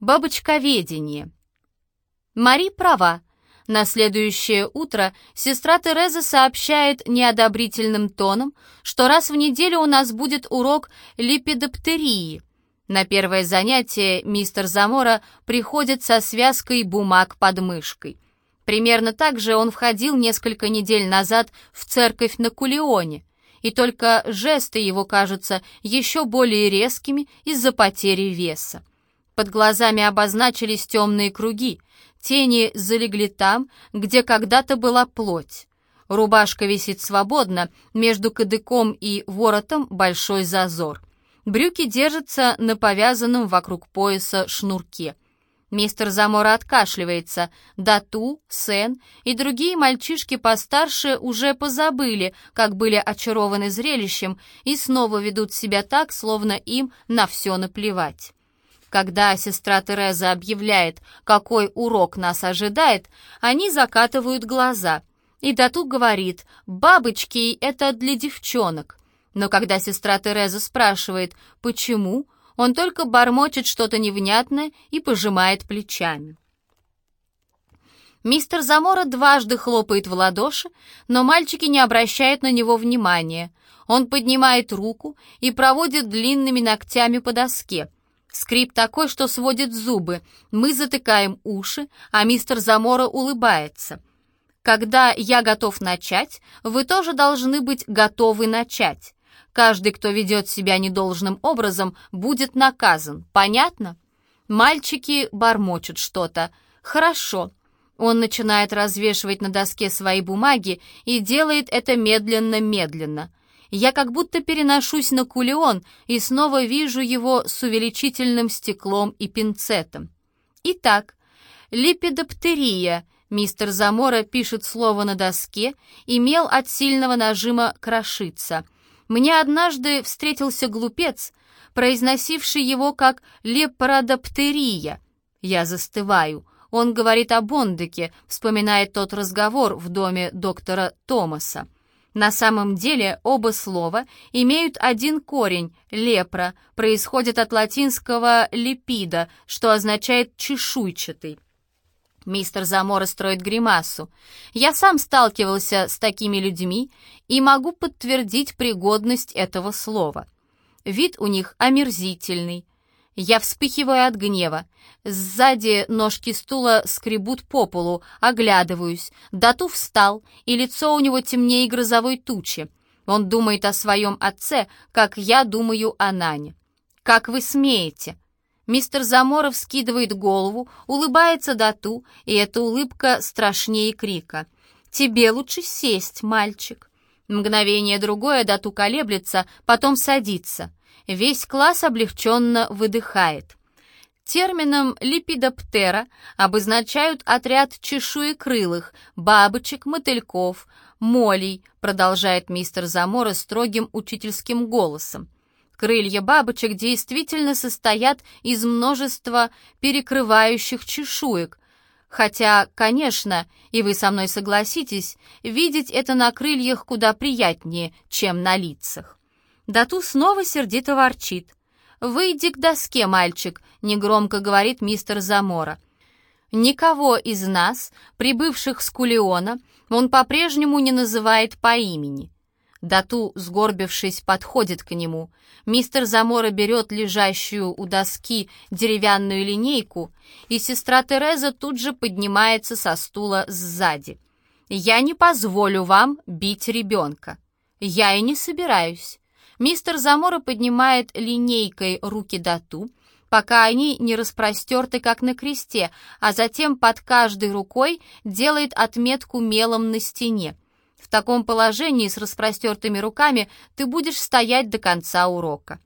Бабочковедение. Мари права. На следующее утро сестра Тереза сообщает неодобрительным тоном, что раз в неделю у нас будет урок липидоптерии. На первое занятие мистер Замора приходит со связкой бумаг под мышкой. Примерно так же он входил несколько недель назад в церковь на Кулионе, и только жесты его кажутся еще более резкими из-за потери веса. Под глазами обозначились темные круги, тени залегли там, где когда-то была плоть. Рубашка висит свободно, между кадыком и воротом большой зазор. Брюки держатся на повязанном вокруг пояса шнурке. Мистер Замора откашливается. Дату, Сен и другие мальчишки постарше уже позабыли, как были очарованы зрелищем, и снова ведут себя так, словно им на все наплевать. Когда сестра Тереза объявляет, какой урок нас ожидает, они закатывают глаза. И Дату говорит, бабочки — это для девчонок. Но когда сестра Тереза спрашивает, почему, он только бормочет что-то невнятное и пожимает плечами. Мистер Замора дважды хлопает в ладоши, но мальчики не обращают на него внимания. Он поднимает руку и проводит длинными ногтями по доске — Скрип такой, что сводит зубы. Мы затыкаем уши, а мистер Замора улыбается. Когда я готов начать, вы тоже должны быть готовы начать. Каждый, кто ведет себя недолжным образом, будет наказан. Понятно? Мальчики бормочут что-то. Хорошо. Он начинает развешивать на доске свои бумаги и делает это медленно-медленно. Я как будто переношусь на кулион и снова вижу его с увеличительным стеклом и пинцетом. Итак, липидоптерия. Мистер Замора пишет слово на доске, имел от сильного нажима крошиться. Мне однажды встретился глупец, произносивший его как лепародоптерия. Я застываю. Он говорит о Бондеке, вспоминает тот разговор в доме доктора Томаса. На самом деле оба слова имеют один корень — лепра, происходит от латинского «липида», что означает «чешуйчатый». Мистер Замора строит гримасу. Я сам сталкивался с такими людьми и могу подтвердить пригодность этого слова. Вид у них омерзительный, я вспыхиваю от гнева. Сзади ножки стула скребут по полу, оглядываюсь. Дату встал, и лицо у него темнее грозовой тучи. Он думает о своем отце, как я думаю о Нане. «Как вы смеете?» Мистер Заморов скидывает голову, улыбается Дату, и эта улыбка страшнее крика. «Тебе лучше сесть, мальчик». Мгновение другое Дату колеблется, потом садится. Весь класс облегченно выдыхает. Термином липидоптера обозначают отряд чешуекрылых, бабочек, мотыльков, молей, продолжает мистер Замора строгим учительским голосом. Крылья бабочек действительно состоят из множества перекрывающих чешуек, хотя, конечно, и вы со мной согласитесь, видеть это на крыльях куда приятнее, чем на лицах. Дату снова сердито ворчит. «Выйди к доске, мальчик», — негромко говорит мистер Замора. Никого из нас, прибывших с Кулиона, он по-прежнему не называет по имени. Дату, сгорбившись, подходит к нему. Мистер Замора берет лежащую у доски деревянную линейку, и сестра Тереза тут же поднимается со стула сзади. «Я не позволю вам бить ребенка. Я и не собираюсь. Мистер Замора поднимает линейкой руки Дату, пока они не распростерты, как на кресте, а затем под каждой рукой делает отметку мелом на стене. В таком положении с распростертыми руками ты будешь стоять до конца урока.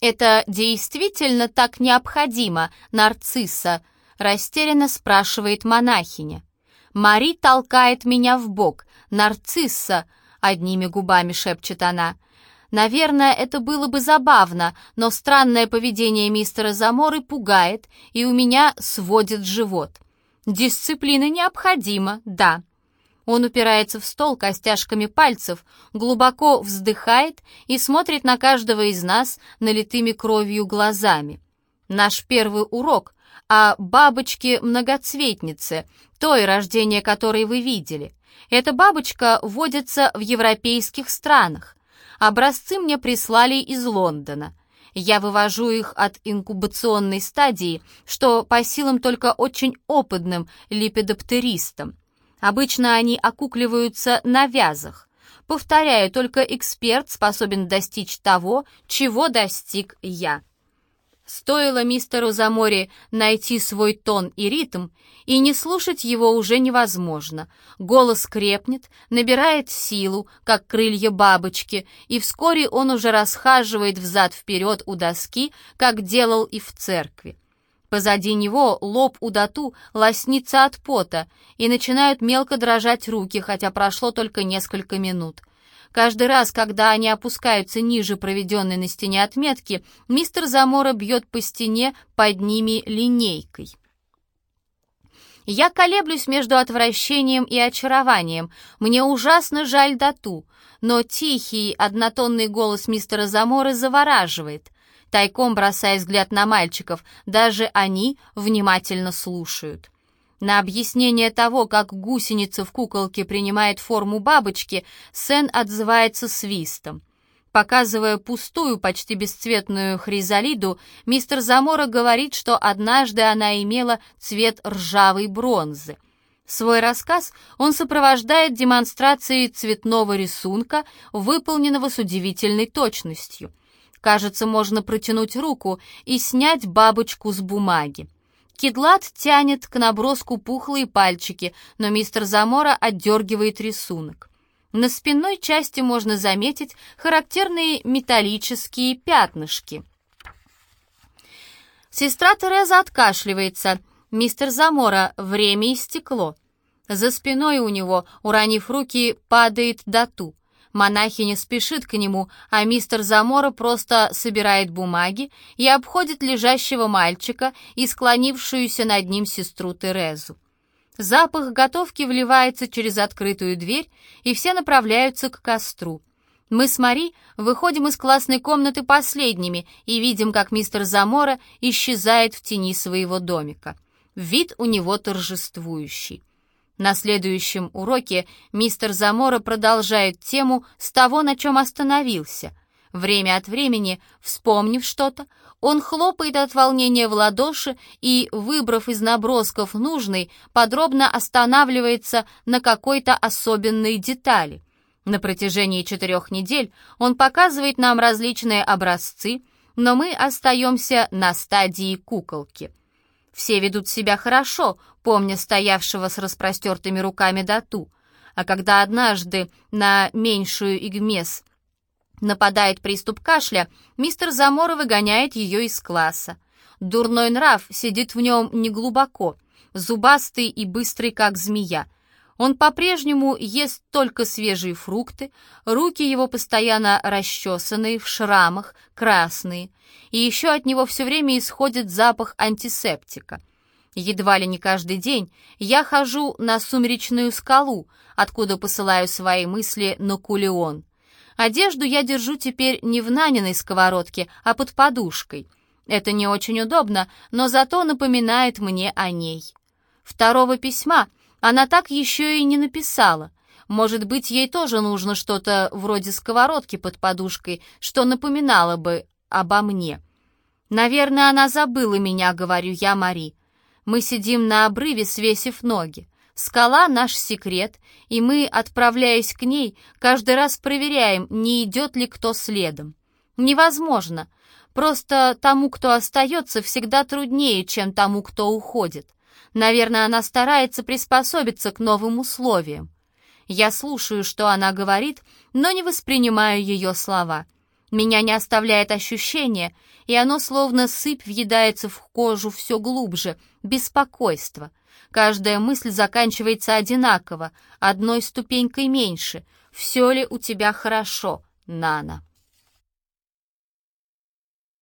«Это действительно так необходимо, нарцисса?» — растерянно спрашивает монахиня. «Мари толкает меня в бок. Нарцисса!» — одними губами шепчет она — Наверное, это было бы забавно, но странное поведение мистера Заморы пугает, и у меня сводит живот. Дисциплина необходима, да. Он упирается в стол костяшками пальцев, глубоко вздыхает и смотрит на каждого из нас налитыми кровью глазами. Наш первый урок о бабочке-многоцветнице, той, рождение которой вы видели. Эта бабочка водится в европейских странах. Образцы мне прислали из Лондона. Я вывожу их от инкубационной стадии, что по силам только очень опытным липидоптеристам. Обычно они окукливаются на вязах. Повторяю, только эксперт способен достичь того, чего достиг я. Стоило мистеру Замори найти свой тон и ритм, и не слушать его уже невозможно. Голос крепнет, набирает силу, как крылья бабочки, и вскоре он уже расхаживает взад-вперед у доски, как делал и в церкви. Позади него лоб у дату лоснится от пота, и начинают мелко дрожать руки, хотя прошло только несколько минут — Каждый раз, когда они опускаются ниже проведенной на стене отметки, мистер Замора бьет по стене под ними линейкой. Я колеблюсь между отвращением и очарованием. Мне ужасно жаль Дату, но тихий, однотонный голос мистера Замора завораживает. Тайком бросая взгляд на мальчиков, даже они внимательно слушают. На объяснение того, как гусеница в куколке принимает форму бабочки, Сен отзывается свистом. Показывая пустую, почти бесцветную хризалиду, мистер Замора говорит, что однажды она имела цвет ржавой бронзы. Свой рассказ он сопровождает демонстрацией цветного рисунка, выполненного с удивительной точностью. Кажется, можно протянуть руку и снять бабочку с бумаги. Кедлат тянет к наброску пухлые пальчики, но мистер Замора отдергивает рисунок. На спинной части можно заметить характерные металлические пятнышки. Сестра Тереза откашливается. Мистер Замора, время истекло. За спиной у него, уронив руки, падает дату. Монахиня спешит к нему, а мистер Замора просто собирает бумаги и обходит лежащего мальчика и склонившуюся над ним сестру Терезу. Запах готовки вливается через открытую дверь, и все направляются к костру. Мы с Мари выходим из классной комнаты последними и видим, как мистер Замора исчезает в тени своего домика. Вид у него торжествующий. На следующем уроке мистер Замора продолжает тему с того, на чем остановился. Время от времени, вспомнив что-то, он хлопает от волнения в ладоши и, выбрав из набросков нужный, подробно останавливается на какой-то особенной детали. На протяжении четырех недель он показывает нам различные образцы, но мы остаемся на стадии куколки. Все ведут себя хорошо, помня стоявшего с распростертыми руками Дату. А когда однажды на меньшую Игмес нападает приступ кашля, мистер Замора выгоняет ее из класса. Дурной нрав сидит в нем неглубоко, зубастый и быстрый, как змея. Он по-прежнему ест только свежие фрукты, руки его постоянно расчесанные, в шрамах, красные, и еще от него все время исходит запах антисептика — Едва ли не каждый день я хожу на сумеречную скалу, откуда посылаю свои мысли на кулион. Одежду я держу теперь не в наниной сковородке, а под подушкой. Это не очень удобно, но зато напоминает мне о ней. Второго письма она так еще и не написала. Может быть, ей тоже нужно что-то вроде сковородки под подушкой, что напоминало бы обо мне. Наверное, она забыла меня, говорю я Мари. Мы сидим на обрыве, свесив ноги. Скала — наш секрет, и мы, отправляясь к ней, каждый раз проверяем, не идет ли кто следом. Невозможно. Просто тому, кто остается, всегда труднее, чем тому, кто уходит. Наверное, она старается приспособиться к новым условиям. Я слушаю, что она говорит, но не воспринимаю ее слова. Меня не оставляет ощущение, и оно словно сыпь въедается в кожу все глубже, беспокойство. Каждая мысль заканчивается одинаково, одной ступенькой меньше. Все ли у тебя хорошо, Нана?